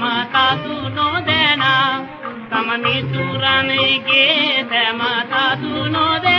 माता तू नो देना। तम नि सुरन गे माता तू नो दे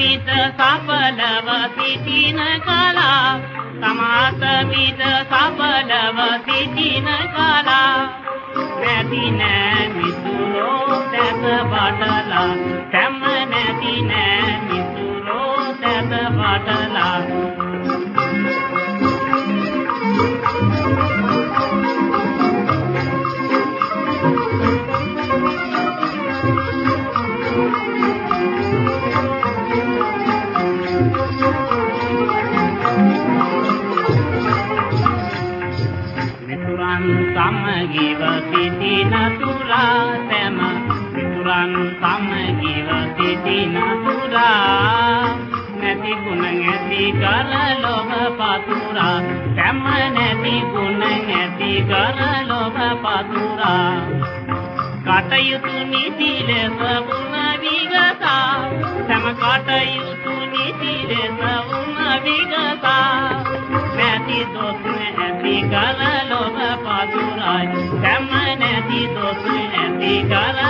समासमित सापदवसीन कला समासमित सापदवती कला कला සමගිව සිටින තුරා තැම. මිතුරන් සමගිව සිටින තුරා නැති ගුණ ඇති කර ලොබ පතුරා. තැම නැති ගුණ ඇති කර ලොබ පතුරා. කටයුතු නිති ලෙස වුණ විගසා තම කටයුතු නිති ලෙස වුණ විගසා ay kamane ti to sune ti kala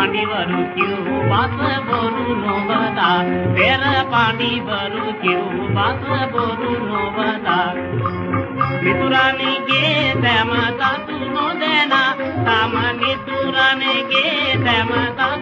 පඬිවරු කිව් වස බොරු නොවදා පෙර පඬිවරු කිව් වස බොරු නොවදා මිතුරන්ගේ තැම තතු නොදැන තම මිතුරන්ගේ තැම තතු නොදැන